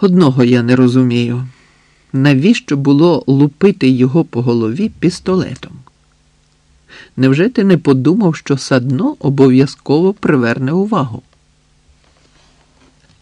Одного я не розумію. Навіщо було лупити його по голові пістолетом? Невже ти не подумав, що садно обов'язково приверне увагу?